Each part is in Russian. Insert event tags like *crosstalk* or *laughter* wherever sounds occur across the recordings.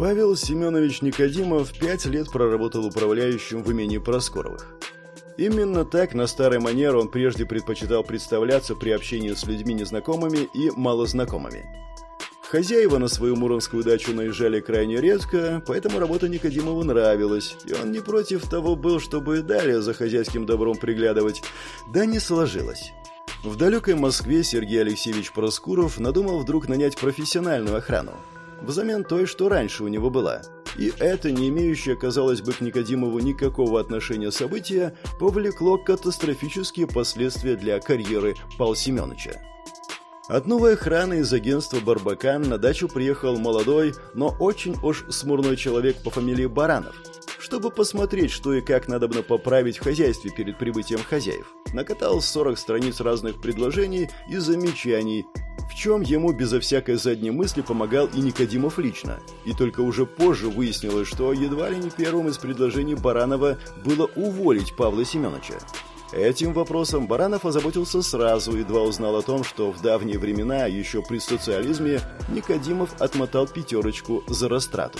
Павел Семенович Никодимов пять лет проработал управляющим в имении Проскоровых. Именно так, на старой манере, он прежде предпочитал представляться при общении с людьми незнакомыми и малознакомыми. Хозяева на свою муромскую дачу наезжали крайне редко, поэтому работа Никодимову нравилась, и он не против того был, чтобы и далее за хозяйским добром приглядывать. Да не сложилось. В далекой Москве Сергей Алексеевич Проскуров надумал вдруг нанять профессиональную охрану взамен той, что раньше у него была. И это, не имеющее, казалось бы, к Никодимову никакого отношения события, повлекло катастрофические последствия для карьеры Павла Семеновича. От новой охраны из агентства «Барбакан» на дачу приехал молодой, но очень уж смурной человек по фамилии Баранов, чтобы посмотреть, что и как надо бы поправить в хозяйстве перед прибытием хозяев. Накатал 40 страниц разных предложений и замечаний, в чем ему безо всякой задней мысли помогал и Никодимов лично. И только уже позже выяснилось, что едва ли не первым из предложений Баранова было уволить Павла Семеновича. Этим вопросом Баранов озаботился сразу, едва узнал о том, что в давние времена, еще при социализме, Никодимов отмотал пятерочку за растрату.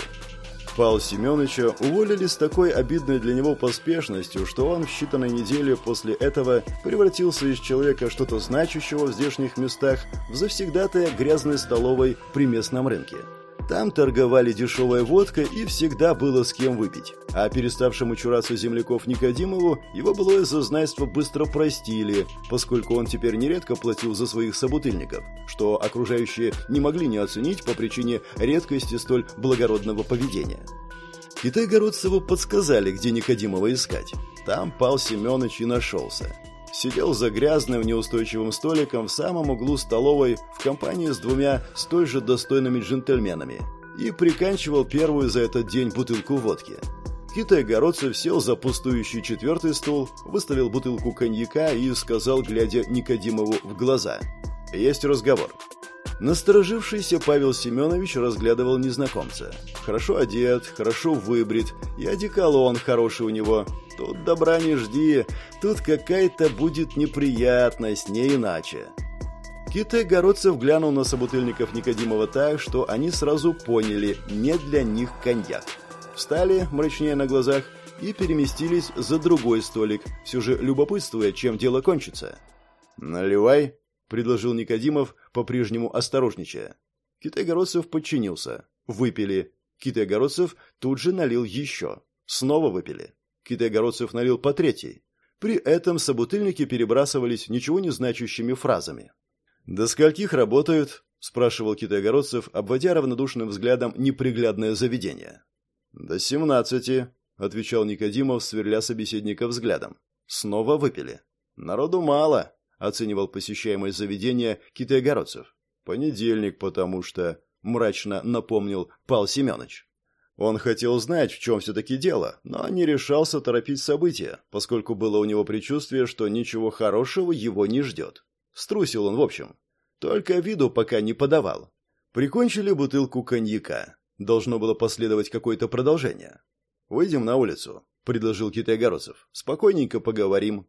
Павла Семеновича уволили с такой обидной для него поспешностью, что он в считанные недели после этого превратился из человека что-то значащего в здешних местах в завсегдатая грязной столовой при местном рынке. Там торговали дешевой водкой и всегда было с кем выпить. А переставшему чураться земляков Никодимову его былое зазнайство быстро простили, поскольку он теперь нередко платил за своих собутыльников, что окружающие не могли не оценить по причине редкости столь благородного поведения. Китай-городцеву подсказали, где Никодимова искать. Там Пал Семенович и нашелся. Сидел за грязным, неустойчивым столиком в самом углу столовой в компании с двумя столь же достойными джентльменами и приканчивал первую за этот день бутылку водки. Китай-городцев сел за пустующий четвертый стул, выставил бутылку коньяка и сказал, глядя Никодимову в глаза. «Есть разговор». Насторожившийся Павел Семенович разглядывал незнакомца. Хорошо одет, хорошо выбрит, и одеколон хороший у него. Тут добра не жди, тут какая-то будет неприятность, не иначе. Китай Городцев глянул на собутыльников Никодимова так, что они сразу поняли, не для них коньяк. Встали, мрачнее на глазах, и переместились за другой столик, все же любопытствуя, чем дело кончится. «Наливай», предложил Никодимов, по-прежнему осторожничая. Китай-городцев подчинился. Выпили. Китай-городцев тут же налил еще. Снова выпили. Китай-городцев налил по третьей. При этом собутыльники перебрасывались ничего не значащими фразами. «До скольких работают?» – спрашивал Китай-городцев, обводя равнодушным взглядом неприглядное заведение. «До семнадцати», – отвечал Никодимов, сверля собеседника взглядом. Снова выпили. «Народу мало», оценивал посещаемое заведение китайгородцев. «Понедельник, потому что...» — мрачно напомнил Пал Семенович. Он хотел знать, в чем все-таки дело, но не решался торопить события, поскольку было у него предчувствие, что ничего хорошего его не ждет. Струсил он, в общем. Только виду пока не подавал. Прикончили бутылку коньяка. Должно было последовать какое-то продолжение. «Выйдем на улицу», — предложил Китай-Городцев. «Спокойненько поговорим».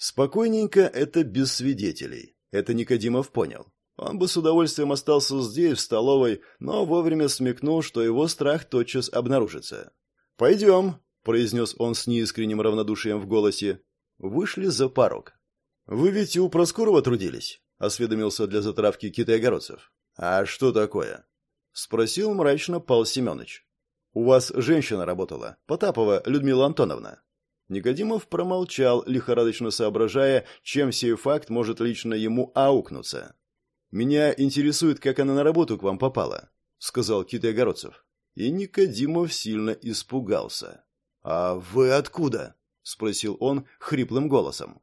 Спокойненько это без свидетелей. Это Никодимов понял. Он бы с удовольствием остался здесь, в столовой, но вовремя смекнул, что его страх тотчас обнаружится. «Пойдем», — произнес он с неискренним равнодушием в голосе. Вышли за порог. «Вы ведь у Проскурова трудились?» — осведомился для затравки китайгородцев. «А что такое?» — спросил мрачно Павел Семенович. «У вас женщина работала, Потапова Людмила Антоновна». Никодимов промолчал, лихорадочно соображая, чем сей факт может лично ему аукнуться. «Меня интересует, как она на работу к вам попала», — сказал Китай Огородцев. И Никодимов сильно испугался. «А вы откуда?» — спросил он хриплым голосом.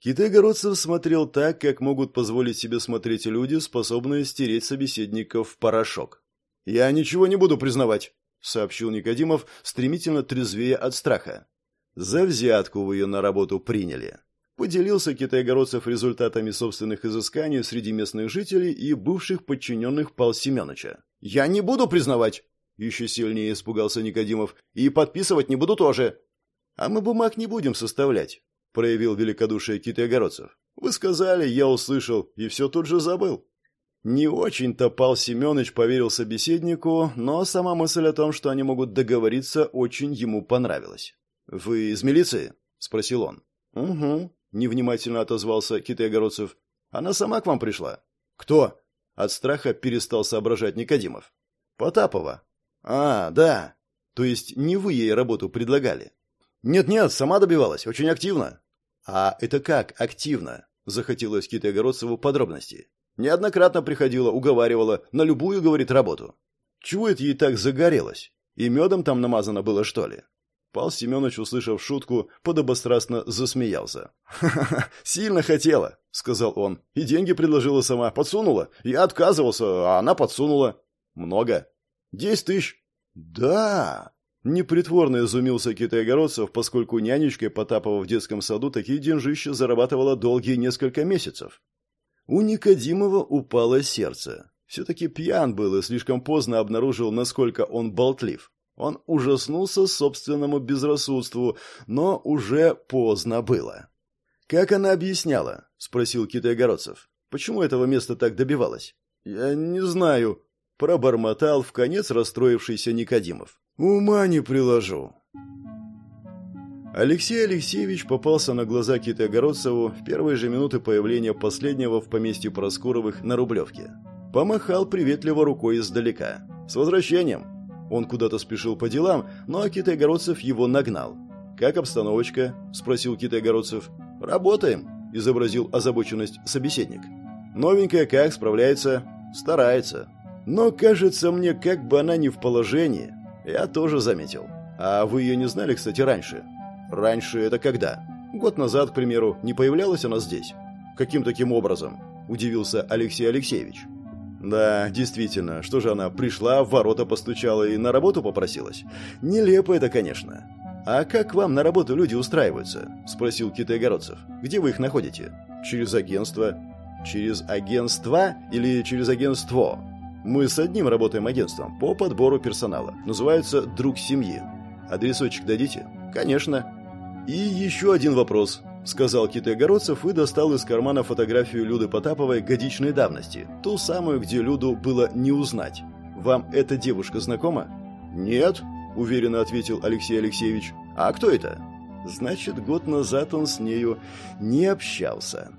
Китай Городцев смотрел так, как могут позволить себе смотреть люди, способные стереть собеседников в порошок. «Я ничего не буду признавать», — сообщил Никодимов, стремительно трезвее от страха. За взятку вы ее на работу приняли. Поделился китайгородцев результатами собственных изысканий среди местных жителей и бывших подчиненных Пал Семеновича. «Я не буду признавать!» Еще сильнее испугался Никодимов. «И подписывать не буду тоже!» «А мы бумаг не будем составлять», — проявил великодушие китайгородцев. «Вы сказали, я услышал, и все тут же забыл». Не очень-то Пал Семенович поверил собеседнику, но сама мысль о том, что они могут договориться, очень ему понравилась. «Вы из милиции?» — спросил он. «Угу», — невнимательно отозвался Китай-Огородцев. «Она сама к вам пришла?» «Кто?» От страха перестал соображать Никодимов. «Потапова». «А, да. То есть не вы ей работу предлагали?» «Нет-нет, сама добивалась, очень активно». «А это как активно?» Захотелось Китай-Огородцеву подробностей. Неоднократно приходила, уговаривала, на любую, говорит, работу. Чего это ей так загорелось? И медом там намазано было, что ли? Пал Семенович, услышав шутку, подобострастно засмеялся. «Ха-ха-ха, сильно хотела», — сказал он. «И деньги предложила сама, подсунула. Я отказывался, а она подсунула». «Много?» «Десять тысяч». «Да!» Непритворно изумился Китай-Огородцев, поскольку нянечкой Потапова в детском саду такие деньжища зарабатывала долгие несколько месяцев. У Никодимова упало сердце. Все-таки пьян был и слишком поздно обнаружил, насколько он болтлив. Он ужаснулся собственному безрассудству, но уже поздно было. «Как она объясняла?» – спросил Китай-Городцев. «Почему этого места так добивалась?» «Я не знаю», – пробормотал в конец расстроившийся Никодимов. «Ума не приложу». Алексей Алексеевич попался на глаза Китай-Огородцеву в первые же минуты появления последнего в поместье Проскуровых на Рублевке. Помахал приветливо рукой издалека. «С возвращением!» Он куда-то спешил по делам, но Китай-Огородцев его нагнал. «Как обстановочка?» – спросил Китай-Огородцев. «Работаем», – изобразил озабоченность собеседник. «Новенькая как, справляется?» «Старается. Но, кажется мне, как бы она не в положении. Я тоже заметил. А вы ее не знали, кстати, раньше?» Раньше это когда? Год назад, к примеру, не появлялась она здесь? Каким таким образом? Удивился Алексей Алексеевич. Да, действительно, что же она пришла, в ворота постучала и на работу попросилась? Нелепо это, конечно. А как вам на работу люди устраиваются? Спросил Китай-Городцев. Где вы их находите? Через агентство? Через агентство или через агентство? Мы с одним работаем агентством по подбору персонала. Называется «Друг семьи». Адресочек дадите? Конечно. «И еще один вопрос», — сказал Китай-Городцев и достал из кармана фотографию Люды Потаповой годичной давности, ту самую, где Люду было не узнать. «Вам эта девушка знакома?» «Нет», — уверенно ответил Алексей Алексеевич. «А кто это?» «Значит, год назад он с нею не общался».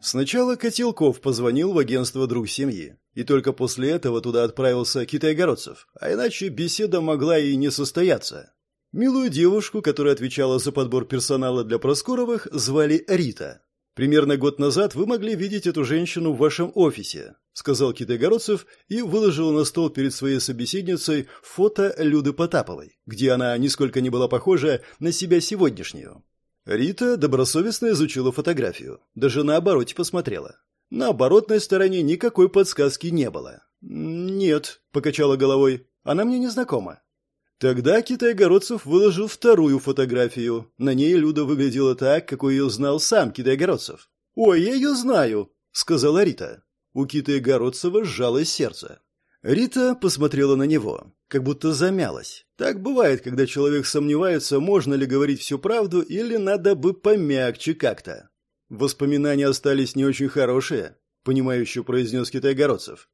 Сначала Котелков позвонил в агентство «Друг семьи», и только после этого туда отправился Китай-Городцев, а иначе беседа могла и не состояться. Милую девушку, которая отвечала за подбор персонала для Проскоровых, звали Рита. Примерно год назад вы могли видеть эту женщину в вашем офисе, сказал Китай-Городцев и выложил на стол перед своей собеседницей фото Люды Потаповой, где она нисколько не была похожа на себя сегодняшнюю. Рита добросовестно изучила фотографию, даже на обороте посмотрела. На оборотной стороне никакой подсказки не было. «Нет», — покачала головой, — «она мне не знакома». Тогда Китай-Городцев выложил вторую фотографию. На ней Люда выглядела так, как ее знал сам Китай-Городцев. «Ой, я ее знаю», — сказала Рита. У Китай-Городцева сжалось сердце. Рита посмотрела на него, как будто замялась. Так бывает, когда человек сомневается, можно ли говорить всю правду или надо бы помягче как-то. Воспоминания остались не очень хорошие, понимающе произнес Китай-Городцев.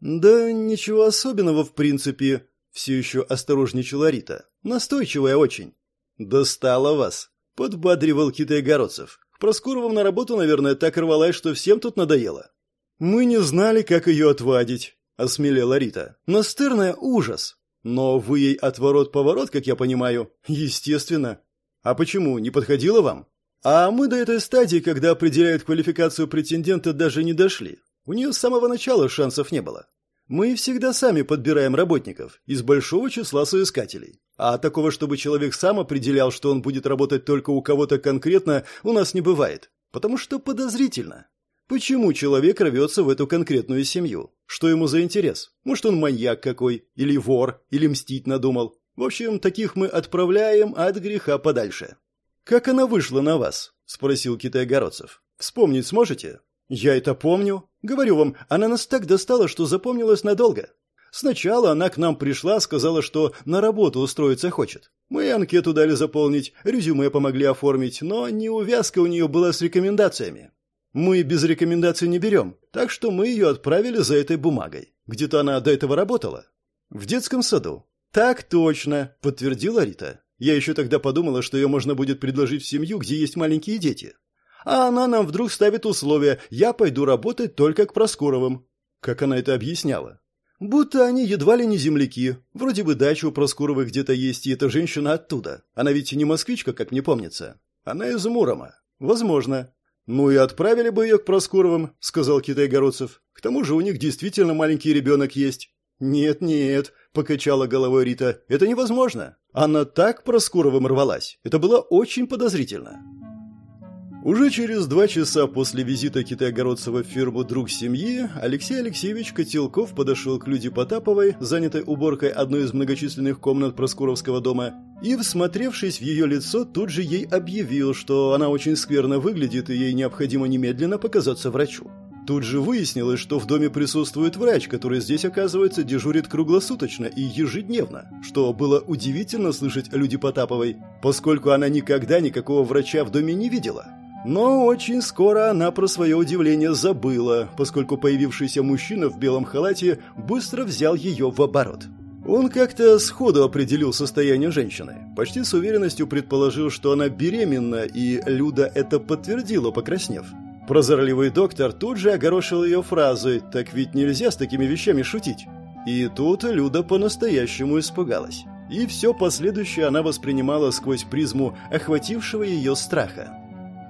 Да ничего особенного в принципе, все еще осторожничала Рита. Настойчивая очень. «Достала вас», — подбадривал Китай-Городцев. «К Проскуровым на работу, наверное, так рвалась, что всем тут надоело». «Мы не знали, как ее отвадить», — осмелела Рита. «Настырная ужас. Но вы ей отворот-поворот, как я понимаю. Естественно. А почему, не подходила вам?» «А мы до этой стадии, когда определяют квалификацию претендента, даже не дошли. У нее с самого начала шансов не было. Мы всегда сами подбираем работников из большого числа соискателей. А такого, чтобы человек сам определял, что он будет работать только у кого-то конкретно, у нас не бывает. Потому что подозрительно. Почему человек рвется в эту конкретную семью? Что ему за интерес? Может, он маньяк какой? Или вор? Или мстить надумал? В общем, таких мы отправляем от греха подальше. «Как она вышла на вас?» – спросил Китай-Городцев. «Вспомнить сможете?» «Я это помню. Говорю вам, она нас так достала, что запомнилась надолго. Сначала она к нам пришла, сказала, что на работу устроиться хочет. Мы анкету дали заполнить, резюме помогли оформить, но неувязка у нее была с рекомендациями. Мы без рекомендаций не берем, так что мы ее отправили за этой бумагой. Где-то она до этого работала. В детском саду. Так точно, подтвердила Рита. Я еще тогда подумала, что ее можно будет предложить в семью, где есть маленькие дети. А она нам вдруг ставит условия «я пойду работать только к Проскуровым». Как она это объясняла? Будто они едва ли не земляки. Вроде бы дача у Проскуровых где-то есть, и эта женщина оттуда. Она ведь не москвичка, как мне помнится. Она из Мурома. Возможно. Ну и отправили бы ее к Проскуровым, сказал Китай-Городцев. К тому же у них действительно маленький ребенок есть. Нет-нет, покачала головой Рита. Это невозможно. Она так Проскуровым рвалась. Это было очень подозрительно. Уже через два часа после визита Китая-Городцева в фирму «Друг семьи» Алексей Алексеевич Котелков подошел к Люде Потаповой, занятой уборкой одной из многочисленных комнат Проскуровского дома, и, всмотревшись в ее лицо, тут же ей объявил, что она очень скверно выглядит и ей необходимо немедленно показаться врачу. Тут же выяснилось, что в доме присутствует врач, который здесь, оказывается, дежурит круглосуточно и ежедневно, что было удивительно слышать о Люде Потаповой, поскольку она никогда никакого врача в доме не видела. Но очень скоро она про свое удивление забыла, поскольку появившийся мужчина в белом халате быстро взял ее в оборот. Он как-то сходу определил состояние женщины. Почти с уверенностью предположил, что она беременна, и Люда это подтвердила, покраснев. Прозорливый доктор тут же огорошил ее фразой «Так ведь нельзя с такими вещами шутить». И тут Люда по-настоящему испугалась. И все последующее она воспринимала сквозь призму охватившего ее страха.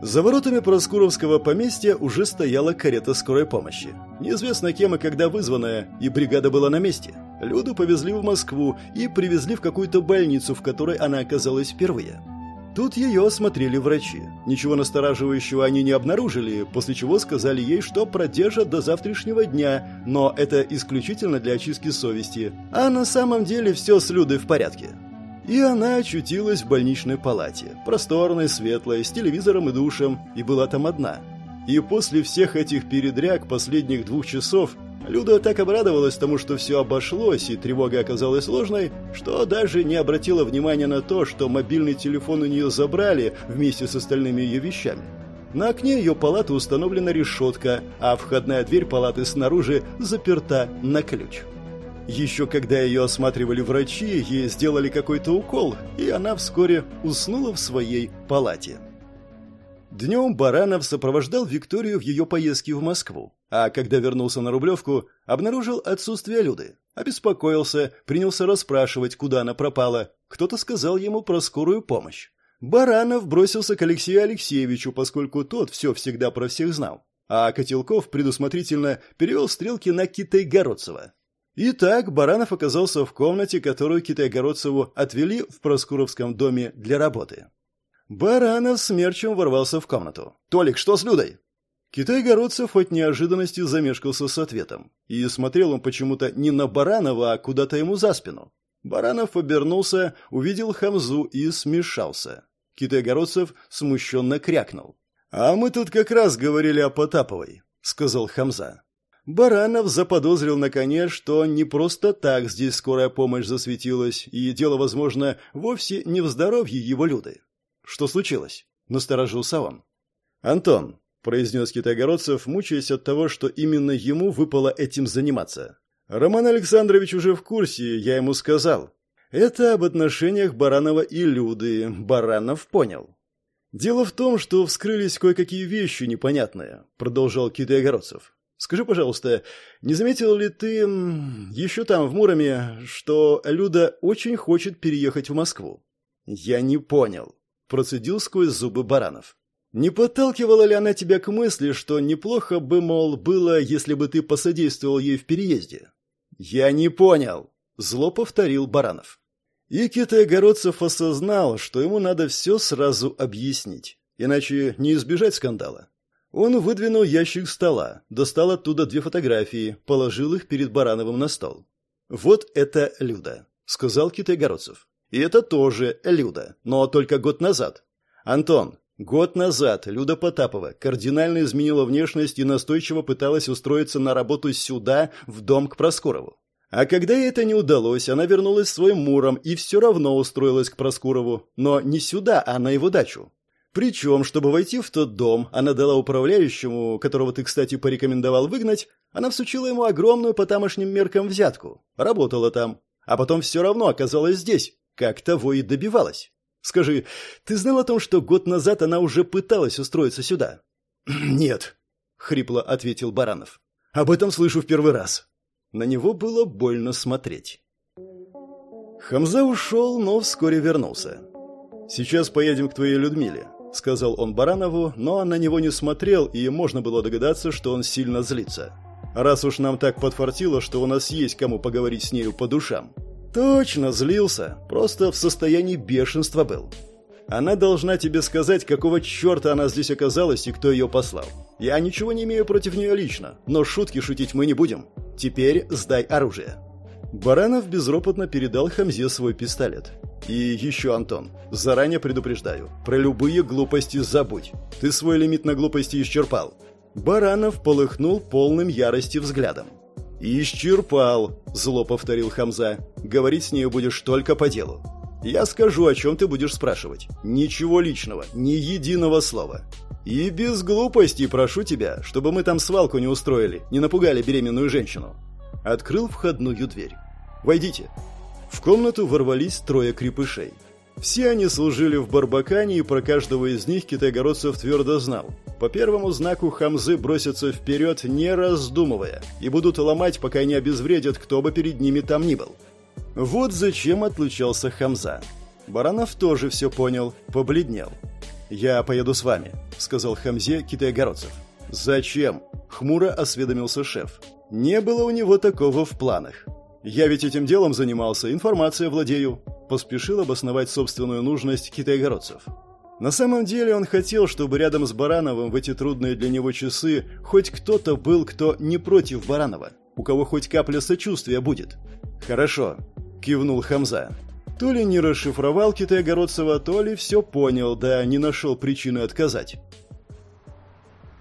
За воротами Проскуровского поместья уже стояла карета скорой помощи. Неизвестно кем и когда вызванная, и бригада была на месте. Люду повезли в Москву и привезли в какую-то больницу, в которой она оказалась впервые. Тут ее осмотрели врачи. Ничего настораживающего они не обнаружили, после чего сказали ей, что продержат до завтрашнего дня, но это исключительно для очистки совести. А на самом деле все с Людой в порядке. И она очутилась в больничной палате, просторной, светлой, с телевизором и душем, и была там одна. И после всех этих передряг последних двух часов Люда так обрадовалась тому, что все обошлось и тревога оказалась ложной, что даже не обратила внимания на то, что мобильный телефон у нее забрали вместе с остальными ее вещами. На окне ее палаты установлена решетка, а входная дверь палаты снаружи заперта на ключ. Еще когда ее осматривали врачи, ей сделали какой-то укол, и она вскоре уснула в своей палате. Днем Баранов сопровождал Викторию в ее поездке в Москву, а когда вернулся на Рублевку, обнаружил отсутствие Люды. Обеспокоился, принялся расспрашивать, куда она пропала. Кто-то сказал ему про скорую помощь. Баранов бросился к Алексею Алексеевичу, поскольку тот все всегда про всех знал. А Котелков предусмотрительно перевел стрелки на Китай-Городцева. Итак, Баранов оказался в комнате, которую Китай-Городцеву отвели в Проскуровском доме для работы. Баранов смерчем ворвался в комнату. «Толик, что с Людой?» Китай-Городцев от неожиданности замешкался с ответом. И смотрел он почему-то не на Баранова, а куда-то ему за спину. Баранов обернулся, увидел Хамзу и смешался. Китай-Городцев смущенно крякнул. «А мы тут как раз говорили о Потаповой», — сказал Хамза. Баранов заподозрил наконец, что не просто так здесь скорая помощь засветилась, и дело, возможно, вовсе не в здоровье его Люды. «Что случилось?» – насторожился он. «Антон», – произнес Китайгородцев, мучаясь от того, что именно ему выпало этим заниматься. «Роман Александрович уже в курсе, я ему сказал. Это об отношениях Баранова и Люды. Баранов понял». «Дело в том, что вскрылись кое-какие вещи непонятные», – продолжал Китайгородцев. Скажи, пожалуйста, не заметил ли ты еще там, в Муроме, что Люда очень хочет переехать в Москву? Я не понял, процедил сквозь зубы Баранов. Не подталкивала ли она тебя к мысли, что неплохо бы, мол, было, если бы ты посодействовал ей в переезде? Я не понял, зло повторил Баранов. И Китай-Городцев осознал, что ему надо все сразу объяснить, иначе не избежать скандала. Он выдвинул ящик стола, достал оттуда две фотографии, положил их перед Барановым на стол. «Вот это Люда», — сказал Китай-Городцев. «И это тоже Люда, но только год назад. Антон, год назад Люда Потапова кардинально изменила внешность и настойчиво пыталась устроиться на работу сюда, в дом к Проскорову. А когда ей это не удалось, она вернулась своим муром и все равно устроилась к Проскурову, но не сюда, а на его дачу. Причем, чтобы войти в тот дом, она дала управляющему, которого ты, кстати, порекомендовал выгнать, она всучила ему огромную по тамошним меркам взятку. Работала там. А потом все равно оказалась здесь. Как того и добивалась. Скажи, ты знал о том, что год назад она уже пыталась устроиться сюда? *clears throat* Нет, хрипло ответил Баранов. Об этом слышу в первый раз. На него было больно смотреть. Хамза ушел, но вскоре вернулся. «Сейчас поедем к твоей Людмиле», — сказал он Баранову, но на него не смотрел, и можно было догадаться, что он сильно злится. «Раз уж нам так подфартило, что у нас есть кому поговорить с нею по душам». «Точно, злился. Просто в состоянии бешенства был. Она должна тебе сказать, какого черта она здесь оказалась и кто ее послал. Я ничего не имею против нее лично, но шутки шутить мы не будем. Теперь сдай оружие». Баранов безропотно передал Хамзе свой пистолет. «И еще, Антон, заранее предупреждаю, про любые глупости забудь. Ты свой лимит на глупости исчерпал». Баранов полыхнул полным ярости взглядом. «Исчерпал», — зло повторил Хамза. «Говорить с нею будешь только по делу. Я скажу, о чем ты будешь спрашивать. Ничего личного, ни единого слова. И без глупостей прошу тебя, чтобы мы там свалку не устроили, не напугали беременную женщину открыл входную дверь. «Войдите». В комнату ворвались трое крепышей. Все они служили в Барбакане, и про каждого из них Китайгородцев твердо знал. По первому знаку Хамзы бросятся вперед, не раздумывая, и будут ломать, пока не обезвредят, кто бы перед ними там ни был. Вот зачем отлучался Хамза. Баранов тоже все понял, побледнел. «Я поеду с вами», — сказал Хамзе Китайгородцев. «Зачем?» — хмуро осведомился шеф. Не было у него такого в планах. Я ведь этим делом занимался, информация владею. Поспешил обосновать собственную нужность китайгородцев. На самом деле он хотел, чтобы рядом с Барановым в эти трудные для него часы хоть кто-то был, кто не против Баранова, у кого хоть капля сочувствия будет. «Хорошо», — кивнул Хамза. То ли не расшифровал Китайгородцева, то ли все понял, да не нашел причины отказать.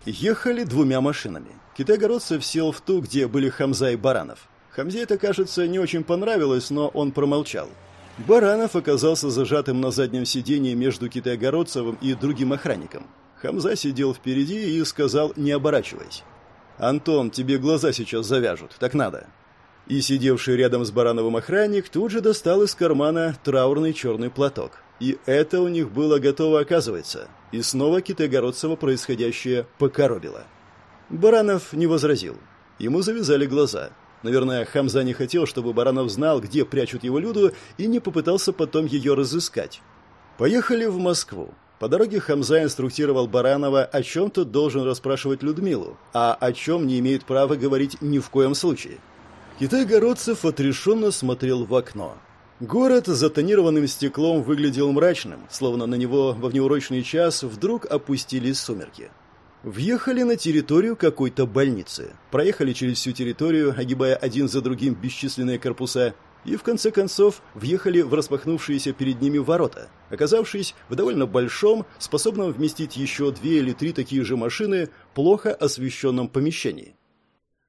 Ехали двумя машинами. Китайгородцев сел в ту, где были Хамза и Баранов. Хамзе это, кажется, не очень понравилось, но он промолчал. Баранов оказался зажатым на заднем сиденье между Китайгородцевым и другим охранником. Хамза сидел впереди и сказал, не оборачиваясь. «Антон, тебе глаза сейчас завяжут, так надо». И сидевший рядом с Барановым охранник тут же достал из кармана траурный черный платок. И это у них было готово оказывается. И снова Китайгородцева происходящее покоробило. Баранов не возразил. Ему завязали глаза. Наверное, Хамза не хотел, чтобы Баранов знал, где прячут его Люду, и не попытался потом ее разыскать. Поехали в Москву. По дороге Хамза инструктировал Баранова, о чем тот должен расспрашивать Людмилу, а о чем не имеет права говорить ни в коем случае. Китай-городцев отрешенно смотрел в окно. Город за тонированным стеклом выглядел мрачным, словно на него во внеурочный час вдруг опустились сумерки. Въехали на территорию какой-то больницы, проехали через всю территорию, огибая один за другим бесчисленные корпуса, и в конце концов въехали в распахнувшиеся перед ними ворота, оказавшись в довольно большом, способном вместить еще две или три такие же машины, плохо освещенном помещении.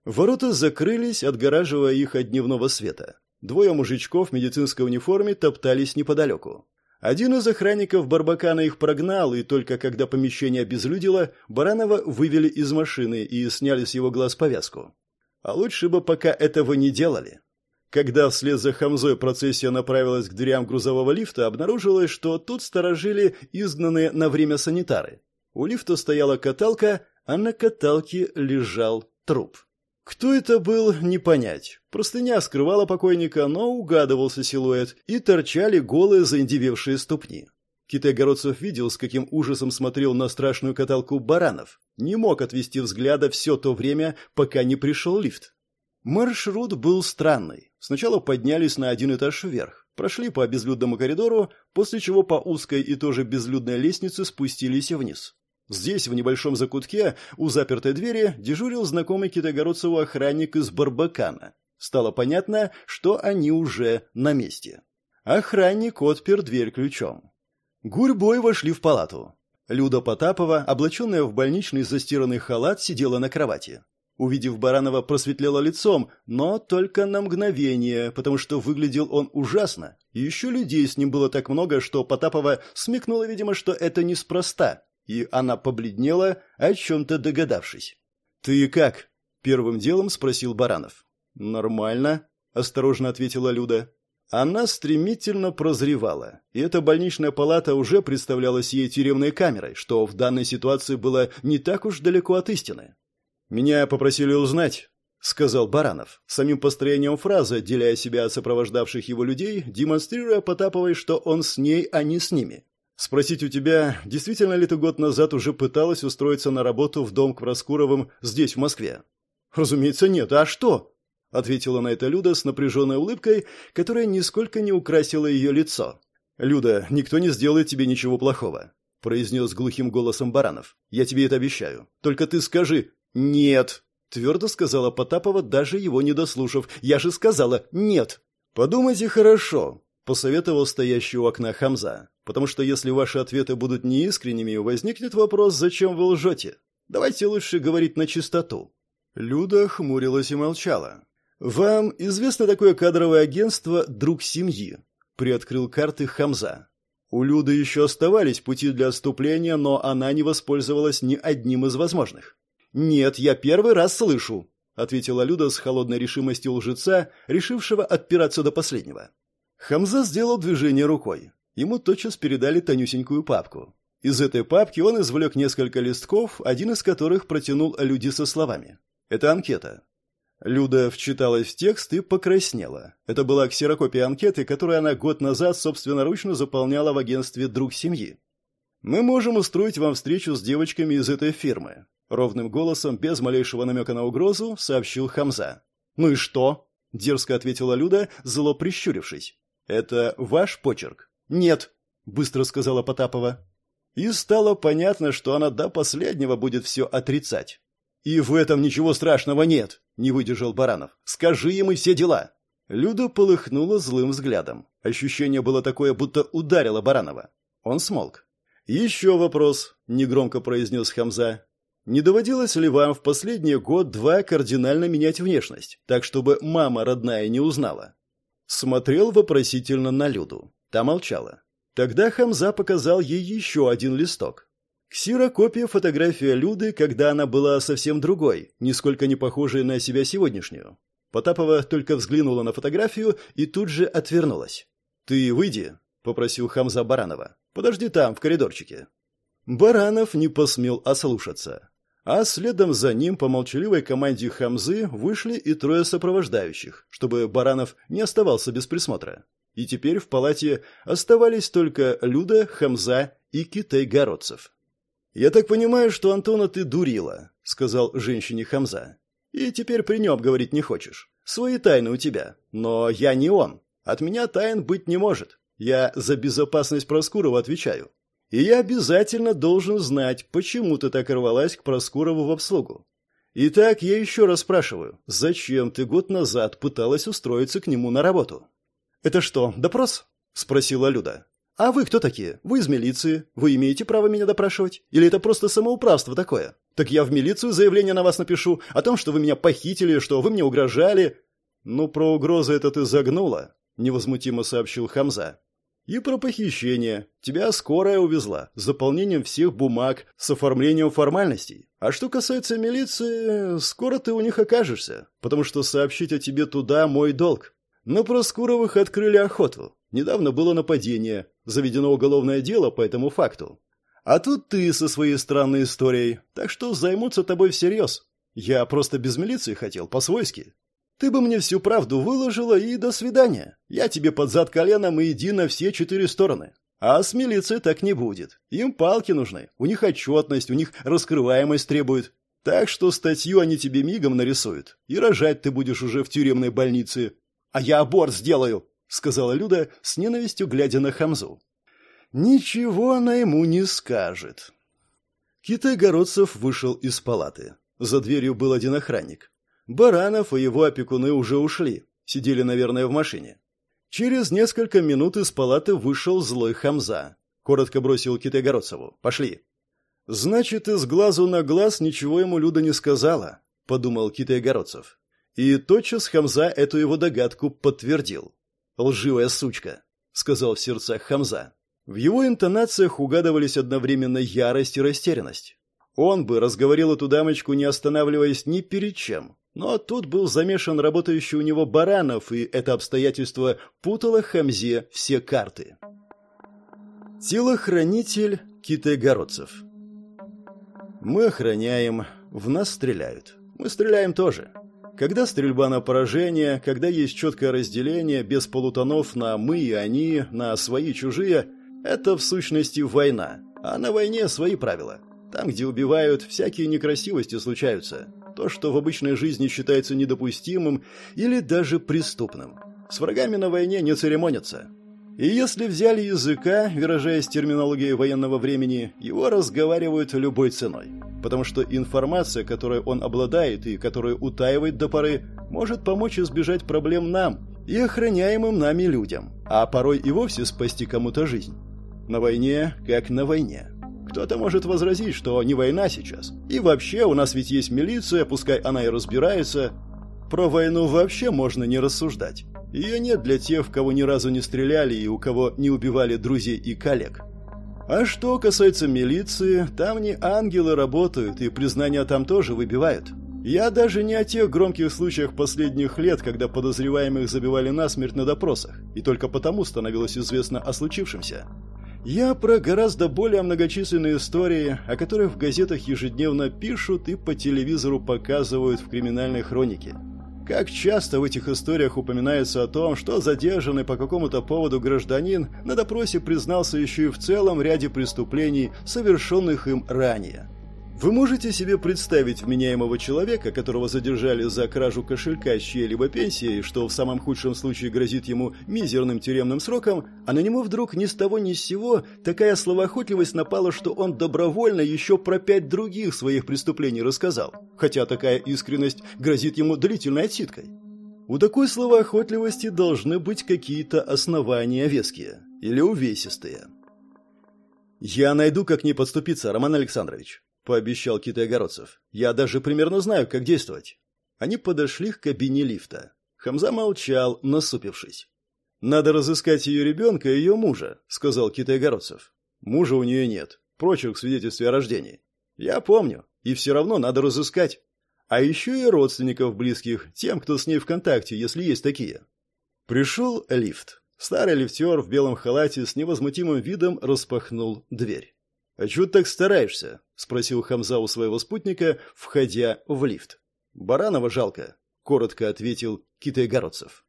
Ворота закрылись, отгораживая их от дневного света. Двое мужичков в медицинской униформе топтались неподалеку. Один из охранников Барбакана их прогнал, и только когда помещение обезлюдило, Баранова вывели из машины и сняли с его глаз повязку. А лучше бы пока этого не делали. Когда вслед за Хамзой процессия направилась к дверям грузового лифта, обнаружилось, что тут сторожили изгнанные на время санитары. У лифта стояла каталка, а на каталке лежал труп. Кто это был, не понять. Простыня скрывала покойника, но угадывался силуэт, и торчали голые заиндевевшие ступни. Китай-городцев видел, с каким ужасом смотрел на страшную каталку баранов. Не мог отвести взгляда все то время, пока не пришел лифт. Маршрут был странный. Сначала поднялись на один этаж вверх, прошли по безлюдному коридору, после чего по узкой и тоже безлюдной лестнице спустились вниз. Здесь, в небольшом закутке, у запертой двери, дежурил знакомый Китайгородцеву охранник из Барбакана. Стало понятно, что они уже на месте. Охранник отпер дверь ключом. Гурьбой вошли в палату. Люда Потапова, облаченная в больничный застиранный халат, сидела на кровати. Увидев Баранова, просветлело лицом, но только на мгновение, потому что выглядел он ужасно. Еще людей с ним было так много, что Потапова смекнула, видимо, что это неспроста, и она побледнела, о чем-то догадавшись. «Ты как?» — первым делом спросил Баранов. «Нормально», — осторожно ответила Люда. Она стремительно прозревала, и эта больничная палата уже представлялась ей тюремной камерой, что в данной ситуации было не так уж далеко от истины. «Меня попросили узнать», — сказал Баранов, самим построением фразы, отделяя себя от сопровождавших его людей, демонстрируя Потаповой, что он с ней, а не с ними. «Спросить у тебя, действительно ли ты год назад уже пыталась устроиться на работу в дом к Проскуровым здесь, в Москве?» «Разумеется, нет. А что?» — ответила на это Люда с напряженной улыбкой, которая нисколько не украсила ее лицо. «Люда, никто не сделает тебе ничего плохого», — произнес глухим голосом Баранов. «Я тебе это обещаю. Только ты скажи, «Нет», — твердо сказала Потапова, даже его не дослушав. «Я же сказала «нет». «Подумайте хорошо», — посоветовал стоящий у окна Хамза. «Потому что если ваши ответы будут неискренними, возникнет вопрос, зачем вы лжете. Давайте лучше говорить на чистоту». Люда хмурилась и молчала. «Вам известно такое кадровое агентство «Друг семьи»?» — приоткрыл карты Хамза. У Люды еще оставались пути для отступления, но она не воспользовалась ни одним из возможных. «Нет, я первый раз слышу», — ответила Люда с холодной решимостью лжеца, решившего отпираться до последнего. Хамза сделал движение рукой. Ему тотчас передали тонюсенькую папку. Из этой папки он извлек несколько листков, один из которых протянул Люде со словами. «Это анкета». Люда вчиталась в текст и покраснела. Это была ксерокопия анкеты, которую она год назад собственноручно заполняла в агентстве «Друг семьи». «Мы можем устроить вам встречу с девочками из этой фирмы. Ровным голосом, без малейшего намека на угрозу, сообщил Хамза. «Ну и что?» – дерзко ответила Люда, зло прищурившись. «Это ваш почерк?» «Нет», – быстро сказала Потапова. И стало понятно, что она до последнего будет все отрицать. «И в этом ничего страшного нет», – не выдержал Баранов. «Скажи и все дела». Люда полыхнула злым взглядом. Ощущение было такое, будто ударила Баранова. Он смолк. «Еще вопрос», – негромко произнес Хамза. Не доводилось ли вам в последний год-два кардинально менять внешность, так чтобы мама родная не узнала? Смотрел вопросительно на Люду. Та молчала. Тогда Хамза показал ей еще один листок. Ксерокопия фотография Люды, когда она была совсем другой, нисколько не похожей на себя сегодняшнюю. Потапова только взглянула на фотографию и тут же отвернулась. «Ты выйди», — попросил Хамза Баранова. «Подожди там, в коридорчике». Баранов не посмел ослушаться а следом за ним по молчаливой команде Хамзы вышли и трое сопровождающих, чтобы Баранов не оставался без присмотра. И теперь в палате оставались только Люда, Хамза и Китай-Городцев. «Я так понимаю, что Антона ты дурила», — сказал женщине Хамза. «И теперь при нем говорить не хочешь. Свои тайны у тебя. Но я не он. От меня тайн быть не может. Я за безопасность Проскурова отвечаю. И я обязательно должен знать, почему ты так рвалась к Проскурову в обслугу. Итак, я еще раз спрашиваю, зачем ты год назад пыталась устроиться к нему на работу? Это что, допрос? спросила Люда. А вы кто такие? Вы из милиции? Вы имеете право меня допрашивать? Или это просто самоуправство такое? Так я в милицию заявление на вас напишу о том, что вы меня похитили, что вы мне угрожали. Ну, про угрозы это ты загнула, невозмутимо сообщил Хамза. И про похищение. Тебя скорая увезла, с заполнением всех бумаг, с оформлением формальностей. А что касается милиции, скоро ты у них окажешься, потому что сообщить о тебе туда мой долг. На Проскуровых открыли охоту. Недавно было нападение, заведено уголовное дело по этому факту. А тут ты со своей странной историей, так что займутся тобой всерьез. Я просто без милиции хотел, по-свойски. Ты бы мне всю правду выложила и до свидания. Я тебе под зад коленом и иди на все четыре стороны. А с милицией так не будет. Им палки нужны. У них отчетность, у них раскрываемость требует. Так что статью они тебе мигом нарисуют. И рожать ты будешь уже в тюремной больнице. А я аборт сделаю, сказала Люда с ненавистью глядя на Хамзу. Ничего она ему не скажет. Китай-городцев вышел из палаты. За дверью был один охранник. Баранов и его опекуны уже ушли, сидели, наверное, в машине. Через несколько минут из палаты вышел злой Хамза. Коротко бросил Китайгородцеву. «Пошли». Значит, из глазу на глаз ничего ему Люда не сказала. подумал Китай-Городцев. И тотчас Хамза эту его догадку подтвердил. «Лживая сучка», — сказал в сердцах Хамза. В его интонациях угадывались одновременно ярость и растерянность. Он бы разговорил эту дамочку, не останавливаясь ни перед чем. Но тут был замешан работающий у него Баранов, и это обстоятельство путало Хамзе все карты. Телохранитель Китай-Городцев Мы охраняем, в нас стреляют. Мы стреляем тоже. Когда стрельба на поражение, когда есть четкое разделение, без полутонов на «мы» и «они», на «свои» чужие, это в сущности война. А на войне свои правила. Там, где убивают, всякие некрасивости случаются. То, что в обычной жизни считается недопустимым или даже преступным. С врагами на войне не церемонятся. И если взяли языка, выражаясь терминологией военного времени, его разговаривают любой ценой. Потому что информация, которой он обладает и которую утаивает до поры, может помочь избежать проблем нам и охраняемым нами людям, а порой и вовсе спасти кому-то жизнь. На войне, как на войне. Кто-то может возразить, что не война сейчас. И вообще, у нас ведь есть милиция, пускай она и разбирается. Про войну вообще можно не рассуждать. Ее нет для тех, кого ни разу не стреляли и у кого не убивали друзей и коллег. А что касается милиции, там не ангелы работают, и признания там тоже выбивают. Я даже не о тех громких случаях последних лет, когда подозреваемых забивали насмерть на допросах, и только потому становилось известно о случившемся. Я про гораздо более многочисленные истории, о которых в газетах ежедневно пишут и по телевизору показывают в криминальной хронике. Как часто в этих историях упоминается о том, что задержанный по какому-то поводу гражданин на допросе признался еще и в целом ряде преступлений, совершенных им ранее. Вы можете себе представить вменяемого человека, которого задержали за кражу кошелька чьей-либо пенсией, что в самом худшем случае грозит ему мизерным тюремным сроком, а на него вдруг ни с того ни с сего такая словоохотливость напала, что он добровольно еще про пять других своих преступлений рассказал, хотя такая искренность грозит ему длительной отсидкой. У такой словоохотливости должны быть какие-то основания веские или увесистые. «Я найду, как не подступиться, Роман Александрович», пообещал Китай-Городцев. «Я даже примерно знаю, как действовать». Они подошли к кабине лифта. Хамза молчал, насупившись. «Надо разыскать ее ребенка и ее мужа», — сказал Китай-Городцев. «Мужа у нее нет. Прочерк в о рождении». «Я помню. И все равно надо разыскать. А еще и родственников близких, тем, кто с ней в контакте, если есть такие». Пришел лифт. Старый лифтер в белом халате с невозмутимым видом распахнул дверь. «А чего ты так стараешься?» — спросил Хамза у своего спутника, входя в лифт. «Баранова жалко», — коротко ответил Китай-Городцев.